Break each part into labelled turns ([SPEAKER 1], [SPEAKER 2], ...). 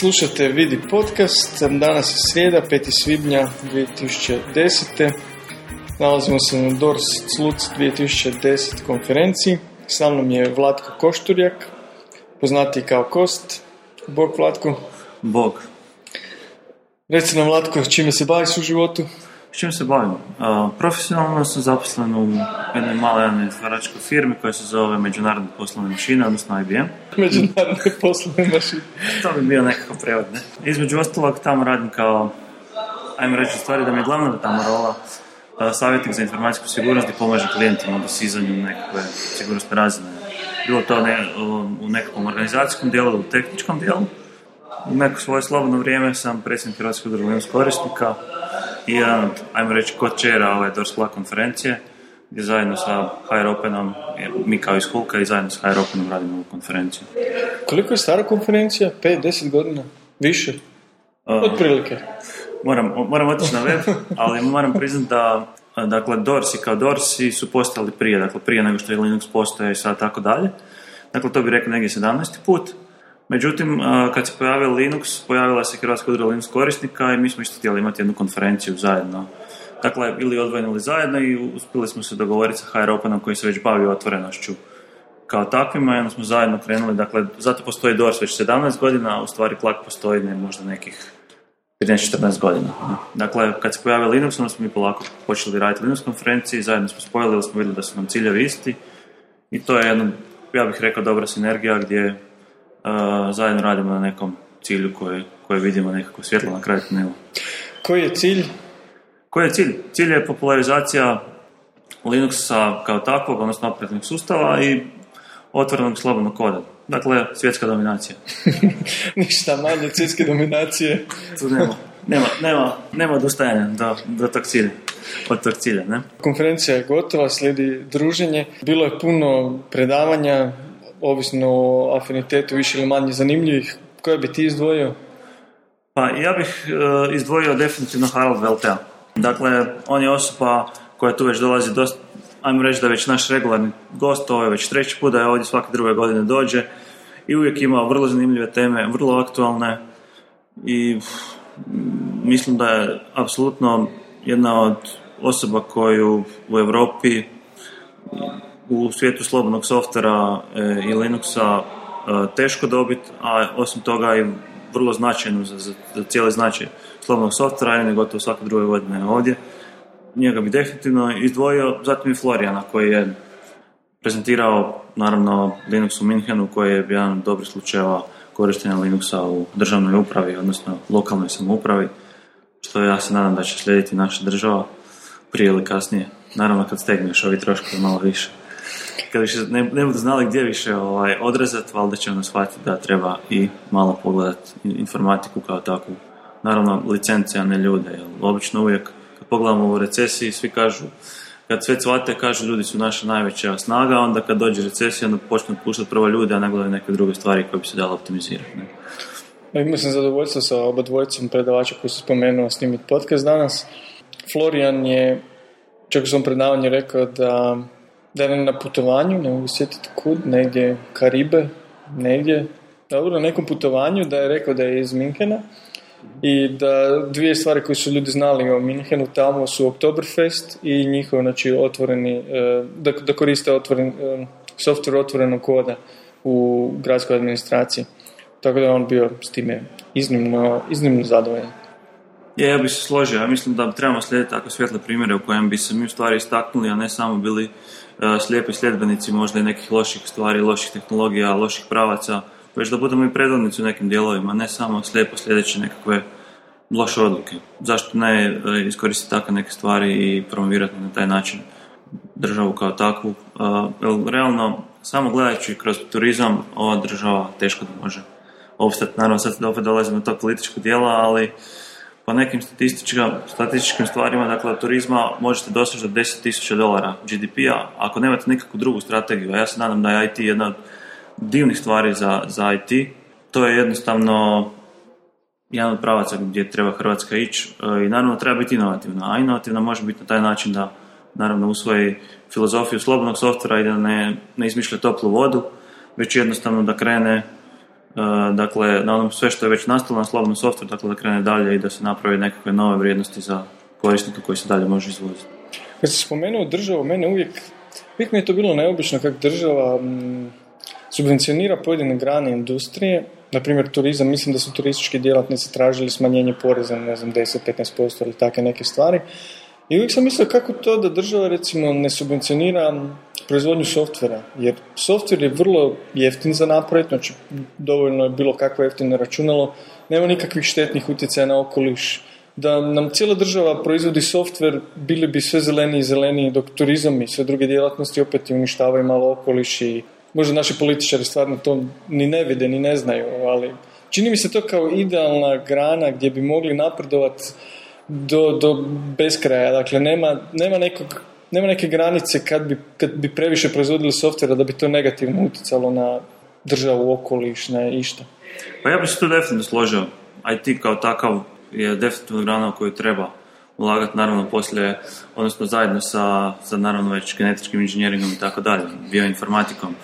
[SPEAKER 1] Slušate Vidi podcast, danas je srijeda, 5. svibnja 2010. Nalazimo se na Dors Sluc 2010 konferenciji. Sa mnom je Vlatko Košturjak, poznati kao Kost. Bog Vlatko.
[SPEAKER 2] Bog.
[SPEAKER 1] Reci nam Vlatko, čime se baviš u životu?
[SPEAKER 2] S čim se bavim? Uh, profesionalno sam zaposlen u jednoj maloj administračkoj firmi koja se zove Međunarodne poslovne mašine, odnosno IBM.
[SPEAKER 1] Međunarodne poslovne mašine.
[SPEAKER 2] to bi bio nekakav prevod, ne? Između ostalog tamo radim kao, ajmo reći stvari da mi je glavna tamo rola uh, savjetnik za informacijsku sigurnost i pomaže klijentima u dosizanju nekakve sigurnosne razine. Bilo to ne, u nekakvom organizacijskom dijelu, u tehničkom dijelu. U neko svoje slobodno vrijeme sam predsjednik Hrvatskog udruga korisnika, i jedan od, ajmo reći, kočera ove Dorsla konferencije, gdje zajedno sa HR Openom, mi kao iz Hulka i zajedno sa HR Openom radimo ovu konferenciju.
[SPEAKER 1] Koliko je stara konferencija? 5-10 godina? Više? Otprilike.
[SPEAKER 2] Moram, moram otići na web, ali moram priznati da dakle, Dorsi kao Dorsi su postali prije, dakle prije nego što je Linux postoje i sad tako dalje. Dakle, to bi rekao negdje 17. put. Međutim, kad se pojavio Linux, pojavila se Hrvatska udruga Linux korisnika i mi smo isto htjeli imati jednu konferenciju zajedno. Dakle, ili odvojeni ili zajedno i uspjeli smo se dogovoriti sa HR Openom koji se već bavi otvorenošću kao takvima i onda smo zajedno krenuli. Dakle, zato postoji DORS već 17 godina, a u stvari Klak postoji ne, možda nekih 13-14 godina. Dakle, kad se pojavio Linux, onda smo mi polako počeli raditi Linux konferenciji, zajedno smo spojili, smo vidjeli da su nam ciljevi isti i to je jedna, ja bih rekao, dobra sinergija gdje zajedno radimo na nekom cilju koje, koje vidimo nekako svjetlo na kraju tunela.
[SPEAKER 1] Koji je cilj?
[SPEAKER 2] Koji je cilj? Cilj je popularizacija Linuxa kao takvog, odnosno operativnog sustava i otvorenog slobodnog koda. Dakle, svjetska dominacija.
[SPEAKER 1] Ništa manje od svjetske dominacije.
[SPEAKER 2] tu nema, nema, nema, nema odustajanja do, do tog cilja. Od tog cilja, ne?
[SPEAKER 1] Konferencija je gotova, slijedi druženje. Bilo je puno predavanja, ovisno o afinitetu više ili manje zanimljivih. Koje bi ti izdvojio?
[SPEAKER 2] Pa ja bih e, izdvojio definitivno Harald Veltea. Dakle, on je osoba koja tu već dolazi dosta, ajmo reći da je već naš regularni gost, ovo je već treći put da je ovdje svake druge godine dođe i uvijek ima vrlo zanimljive teme, vrlo aktualne i mislim da je apsolutno jedna od osoba koju u Europi u svijetu slobodnog softvera e, i Linuxa e, teško dobiti, a osim toga i vrlo značajno za, za, cijeli značaj slobodnog softvera, je gotovo svake druge godine ovdje. Njega bi definitivno izdvojio, zatim i Florijana koji je prezentirao naravno Linux u Minhenu koji je jedan od dobrih slučajeva korištenja Linuxa u državnoj upravi, odnosno lokalnoj samoupravi, što ja se nadam da će slijediti naša država prije ili kasnije. Naravno kad stegneš ovi troškovi malo više kad više ne, ne budu znali gdje više ovaj, odrezati, valjda će ono shvatiti da treba i malo pogledati informatiku kao takvu. Naravno, licence, a ne ljude. Jer obično uvijek, kad pogledamo u recesiji, svi kažu, kad sve cvate, kažu ljudi su naša najveća snaga, onda kad dođe recesija, onda počnu puštati prvo ljude, a ne gledaju neke druge stvari koje bi se dalo optimizirati. Ne?
[SPEAKER 1] Pa imao sam zadovoljstvo sa oba dvojicom predavača koji su spomenuo snimiti podcast danas. Florian je, čak u svom predavanju rekao da da je na putovanju, ne mogu sjetiti kud, negdje Karibe, negdje, dobro, na nekom putovanju da je rekao da je iz Minhena i da dvije stvari koje su ljudi znali o Minhenu tamo su Oktoberfest i njihov znači, otvoreni, e, da, da koriste otvoren, e, software otvorenog koda u gradskoj administraciji. Tako da on bio s time iznimno, iznimno zadovoljan.
[SPEAKER 2] Je, ja bih se složio. Ja mislim da trebamo slijediti tako svjetle primjere u kojem bi se mi u stvari istaknuli, a ne samo bili E, slijepi sljedbenici možda i nekih loših stvari, loših tehnologija, loših pravaca, već da budemo i predvodnici u nekim dijelovima, ne samo slijepo sljedeći nekakve loše odluke. Zašto ne e, iskoristiti takve neke stvari i promovirati na taj način državu kao takvu? E, realno, samo gledajući kroz turizam, ova država teško da može opstati. Naravno, sad opet dolazimo do tog političkog dijela, ali po nekim statističkim stvarima, dakle od turizma možete doseći do 10.000 dolara GDP-a ako nemate nikakvu drugu strategiju. A ja se nadam da je IT jedna od divnih stvari za, za IT. To je jednostavno jedan od pravaca gdje treba Hrvatska ići e, i naravno treba biti inovativna. A inovativna može biti na taj način da naravno usvoji filozofiju slobodnog softvera i da ne, ne izmišlja toplu vodu, već jednostavno da krene dakle, na onom sve što je već nastalo na slobodnom software, dakle da krene dalje i da se napravi nekakve nove vrijednosti za korisnika koji se dalje može izvoziti.
[SPEAKER 1] Kad si spomenuo državu, mene uvijek, uvijek mi je to bilo neobično kako država mm, subvencionira pojedine grane industrije, na primjer turizam, mislim da su turistički djelatnici tražili smanjenje poreza ne znam 10-15% ili takve neke stvari. I uvijek sam mislio kako to da država recimo ne subvencionira proizvodnju softvera, jer softver je vrlo jeftin za napraviti, znači dovoljno je bilo kakvo jeftino računalo, nema nikakvih štetnih utjecaja na okoliš, da nam cijela država proizvodi softver, bili bi sve zeleniji i zeleniji, dok turizam i sve druge djelatnosti opet uništavaju malo okoliš i možda naši političari stvarno to ni ne vide, ni ne znaju, ali čini mi se to kao idealna grana gdje bi mogli napredovati do, do beskraja. Dakle, nema, nema, nekog, nema neke granice kad bi, kad bi previše proizvodili softvera da bi to negativno utjecalo na državu, okoliš, na išta.
[SPEAKER 2] Pa ja bih se tu definitivno složio. IT kao takav je definitivno grana koju treba ulagati naravno poslije, odnosno zajedno sa, sa naravno već genetičkim inženjeringom i tako dalje, bioinformatikom.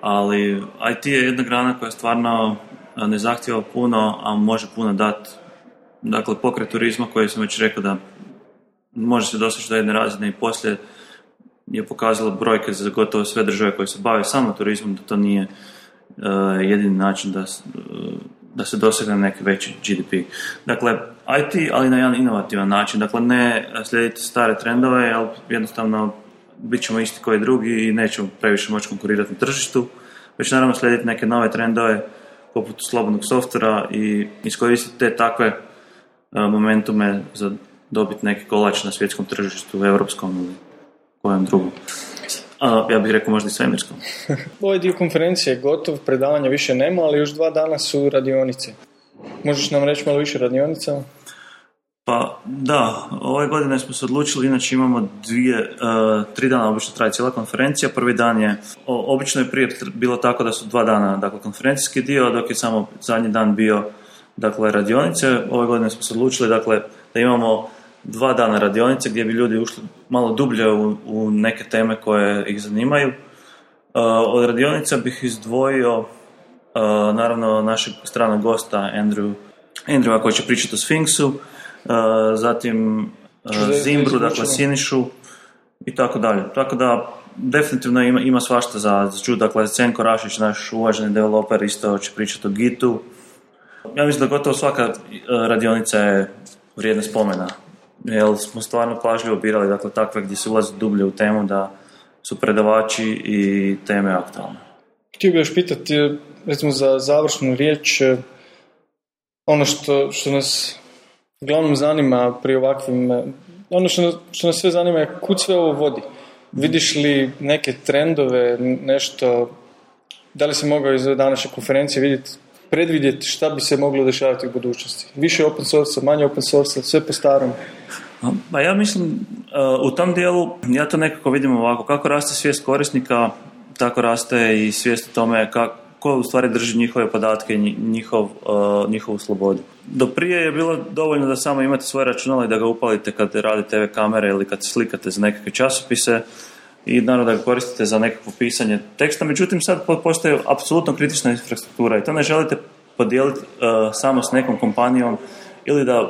[SPEAKER 2] Ali IT je jedna grana koja stvarno ne zahtjeva puno, a može puno dati dakle pokret turizma koji sam već rekao da može se doseći do jedne razine i poslije je pokazalo brojke za gotovo sve države koje se bave samo turizmom da to nije uh, jedini način da, da se dosegne neki veći GDP. Dakle, IT, ali na jedan inovativan način. Dakle, ne slijediti stare trendove, jer jednostavno bit ćemo isti koji drugi i nećemo previše moći konkurirati na tržištu, već naravno slijediti neke nove trendove poput slobodnog softvera i iskoristiti te takve momentume za dobiti neki kolač na svjetskom tržištu, europskom ili kojem drugom. A, ja bih rekao možda i svemirskom.
[SPEAKER 1] Ovaj dio konferencije je gotov, predavanja više nema, ali još dva dana su radionice. Možeš nam reći malo više radionica?
[SPEAKER 2] Pa da, ove godine smo se odlučili, inače imamo dvije, uh, tri dana obično traje cijela konferencija. Prvi dan je, obično je prije bilo tako da su dva dana, dakle konferencijski dio, dok je samo zadnji dan bio dakle radionice. Ove godine smo se odlučili dakle, da imamo dva dana radionice gdje bi ljudi ušli malo dublje u, u neke teme koje ih zanimaju. Uh, od radionica bih izdvojio uh, naravno našeg stranog gosta Andrew, Andrewa koji će pričati o Sfinksu, uh, zatim Zimbru, dakle Sinišu i tako dalje. Tako da definitivno ima, ima svašta za, za Dakle, Cenko Rašić, naš uvaženi developer, isto će pričati o Gitu, ja mislim da gotovo svaka e, radionica je vrijedna spomena. Jer smo stvarno pažljivo birali dakle, takve gdje se ulazi dublje u temu da su predavači i teme aktualne.
[SPEAKER 1] Htio bih još pitati, recimo za završnu riječ, ono što, što nas uglavnom zanima pri ovakvim, ono što što nas sve zanima je kud sve ovo vodi. Vidiš li neke trendove, nešto, da li se mogao iz današnje konferencije vidjeti predvidjeti šta bi se moglo dešavati u budućnosti. Više open source, manje open source, sve po starom.
[SPEAKER 2] Pa ja mislim, uh, u tom dijelu, ja to nekako vidim ovako, kako raste svijest korisnika, tako raste i svijest o tome kako ko u stvari drži njihove podatke i njihov, uh, njihovu slobodu. Do prije je bilo dovoljno da samo imate svoje računalo i da ga upalite kad radite TV kamere ili kad slikate za nekakve časopise i naravno da ga koristite za nekakvo pisanje teksta, međutim sad postoji apsolutno kritična infrastruktura i to ne želite podijeliti uh, samo s nekom kompanijom ili da uh,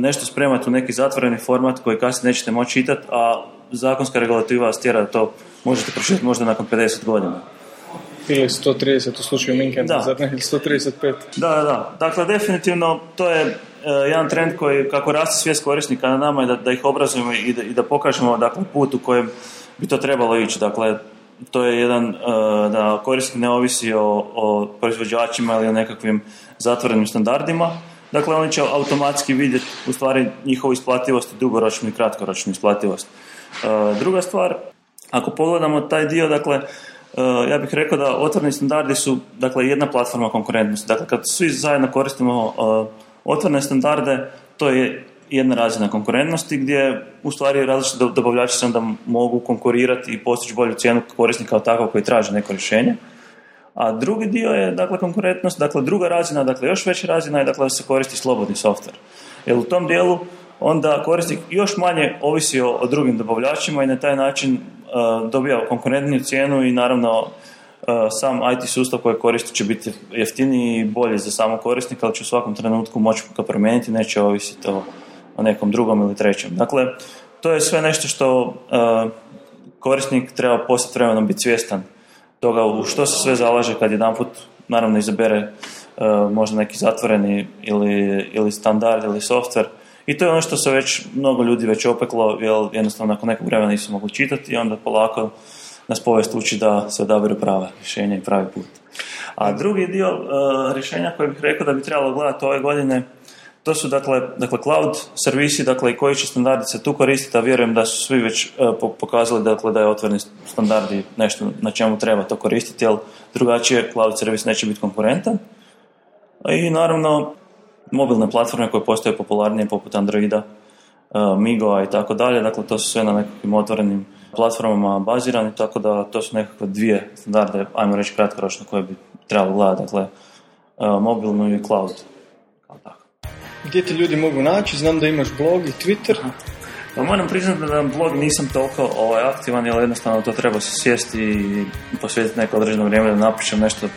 [SPEAKER 2] nešto spremate u neki zatvoreni format koji kasnije nećete moći čitati, a zakonska regulativa vas tjera da to možete pročitati možda nakon 50 godina.
[SPEAKER 1] Ili 130 u slučaju Minkenda, ili 135.
[SPEAKER 2] Da, da, da. Dakle, definitivno to je uh, jedan trend koji, kako raste svijest korisnika na nama, je da, da ih obrazujemo i da, i da pokažemo dakle, put u kojem bi to trebalo ići. Dakle, to je jedan, uh, da korisnik ne ovisi o, o proizvođačima ili o nekakvim zatvorenim standardima. Dakle, oni će automatski vidjeti u stvari njihovu isplativost i dugoročnu i kratkoročnu isplativost. Uh, druga stvar, ako pogledamo taj dio, dakle, uh, ja bih rekao da otvoreni standardi su dakle, jedna platforma konkurentnosti. Dakle, kad svi zajedno koristimo otvorene standarde, to je jedna razina konkurentnosti gdje u stvari različiti dobavljači se onda mogu konkurirati i postići bolju cijenu korisnika kao takav koji traži neko rješenje. A drugi dio je dakle konkurentnost, dakle druga razina, dakle još veća razina je dakle da se koristi slobodni softver. Jer u tom dijelu onda korisnik još manje ovisi o, drugim dobavljačima i na taj način uh, dobija konkurentniju cijenu i naravno sam IT sustav koji koristi će biti jeftiniji i bolji za samo korisnika, ali će u svakom trenutku moći ga promijeniti, neće ovisiti o, o nekom drugom ili trećem. Dakle, to je sve nešto što korisnik treba poslije vremenom biti svjestan toga u što se sve zalaže kad jedanput naravno izabere možda neki zatvoreni ili, ili standard ili software i to je ono što se već mnogo ljudi već opeklo jer jednostavno nakon nekog vremena nisu mogli čitati i onda polako nas povijest uči da se odabiru prava rješenja i pravi put. A drugi dio uh, rješenja koje bih rekao da bi trebalo gledati ove godine to su dakle, dakle cloud servisi, dakle i koji će standardi se tu koristiti, a vjerujem da su svi već uh, pokazali dakle, da je otvoreni standardi nešto na čemu treba to koristiti, jer drugačije cloud servis neće biti konkurentan. I naravno mobilne platforme koje postoje popularnije poput Androida, uh, Migoa i tako dalje, dakle to su sve na nekakvim otvorenim platformama bazirani, tako da to su nekakve dvije standarde, ajmo reći kratkoročno, koje bi trebalo gledati, dakle uh, mobilnu i cloud. Kao tako.
[SPEAKER 1] Gdje ti ljudi mogu naći? Znam da imaš blog i Twitter.
[SPEAKER 2] Pa moram priznati da blog nisam toliko ovaj, aktivan, jer jednostavno to treba se sjesti i posvetiti neko određeno vrijeme da napišem nešto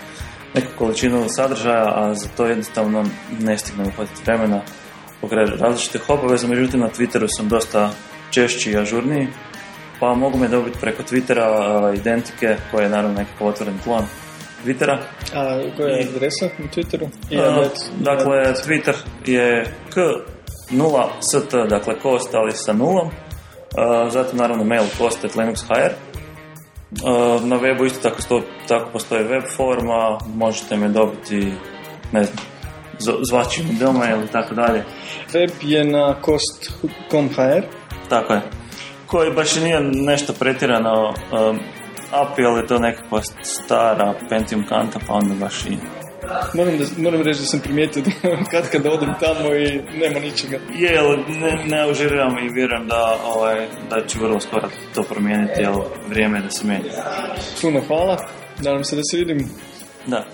[SPEAKER 2] neku količinu sadržaja, a za to jednostavno ne stignem uhvatiti vremena pokraj različitih obaveza, međutim na Twitteru sam dosta češći i ažurniji, pa mogu me dobiti preko Twittera identike, koje je naravno nekako otvoren klon Twittera.
[SPEAKER 1] A koja je adresa na Twitteru? I
[SPEAKER 2] dakle, Twitter je k 0 st, dakle kost, ali sa nulom. zatim naravno mail kost.linuxhr na webu isto tako, sto, tako postoji web forma, možete me dobiti, ne znam, zvaći mi doma ili tako dalje.
[SPEAKER 1] Web je na cost.com.hr
[SPEAKER 2] Tako je. Koji baš nije nešto pretjerano um, API, ali je to nekakva stara Pentium kanta, pa onda baš i
[SPEAKER 1] Moram, da, moram reći da sam primijetio da kad kada odem tamo i nema ničega.
[SPEAKER 2] Je, ne, ne užiriram i vjerujem da, ovaj, da ću vrlo skoro to promijeniti, jer vrijeme je da se mijenja.
[SPEAKER 1] Puno hvala, nadam se da se vidim.
[SPEAKER 2] Da.